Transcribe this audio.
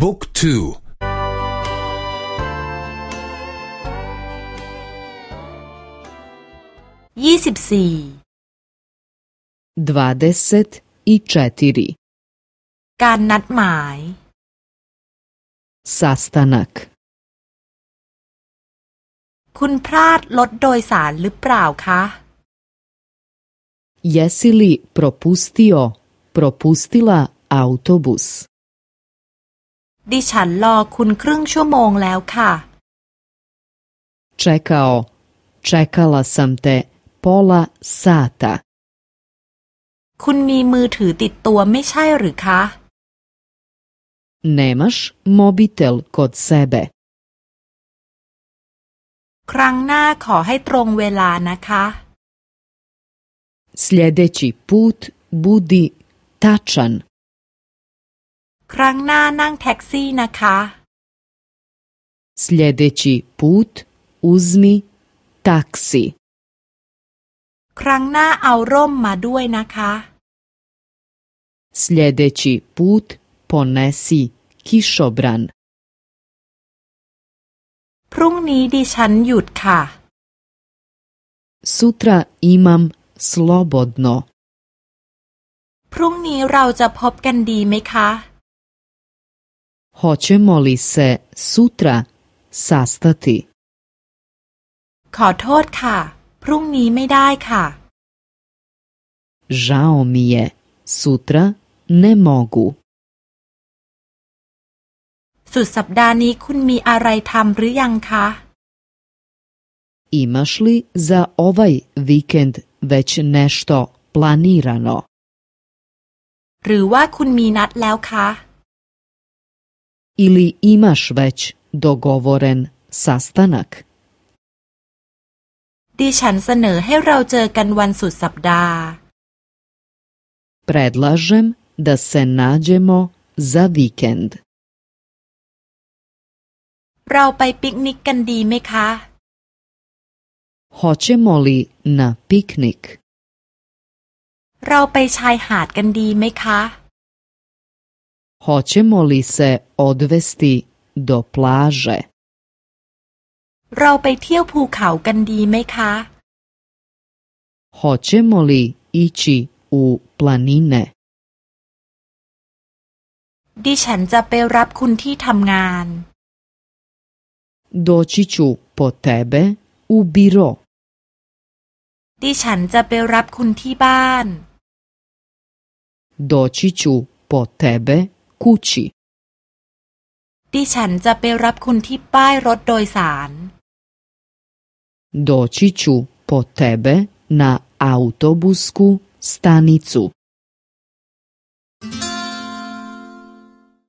บุ๊กทูยี่สิบสี่ดวาเดสตอีเจติรีการนัดหมาย sastanak คุณพลาดรถโดยสารหรือเปล่าคะ Jesi li propustio, propustila autobus? ดิฉันรอคุณครึ่งชั่วโมงแล้วค่ะ Čekao, čekala sam te pola sata. คุณมีมือถือติดตัวไม่ใช่หรือคะ Nemaš mobitel kod sebe. ครั้งหน้าขอให้ตรงเวลานะคะ Sljedeći put budi tačan. ครั้งหน้านั่งแท็กซี่นะคะ Sljedeći put uzmi taksi. ครั้งหน้าเอาร่มมาด้วยนะคะ Sljedeći put ponesi kišobran. พรุ่งนี้ดิฉันหยุดค่ะ Sutra imam slobodno. พรุ่งนี้เราจะพบกันดีไหมคะ Hoćemo li se sutra sastati? ขอโทษค่ะ พรุ่งนี้ไม่ได้ค่ะ Žao mi je, sutra ne mogu. สุดสัปดาห์นี้คุณมีอะไรทำหรือยังคะ Imaš li za ovaj vikend već nešto planirano? หรือว่าคุณมีนัดแล้วคะ Ili imaš već dogovoren sastanak? ดิฉันเสนอให้เราเจอกันวันสุดสัปดาห์ Predlažem da se nađemo za vikend. เราไปปิกนิกกันดีไหมคะ Hoćemo li na piknik? เราไปชายหาดกันดีไหมคะ Hoćemo li se odvesti do plaže? เราไปเที่ยวภูเขากันดีไหมคะ Hoćemo li ići u planine? ดิฉันจะไปรับคุณที่ทำงาน Doći ću po tebe u biro. ดิฉันจะไปรับคุณที่บ้าน Doći ću po tebe kući. ดิฉันจะไปรับคุณที่ป้ายรถโดยสาร Doći ću po tebe na autobusku stanicu.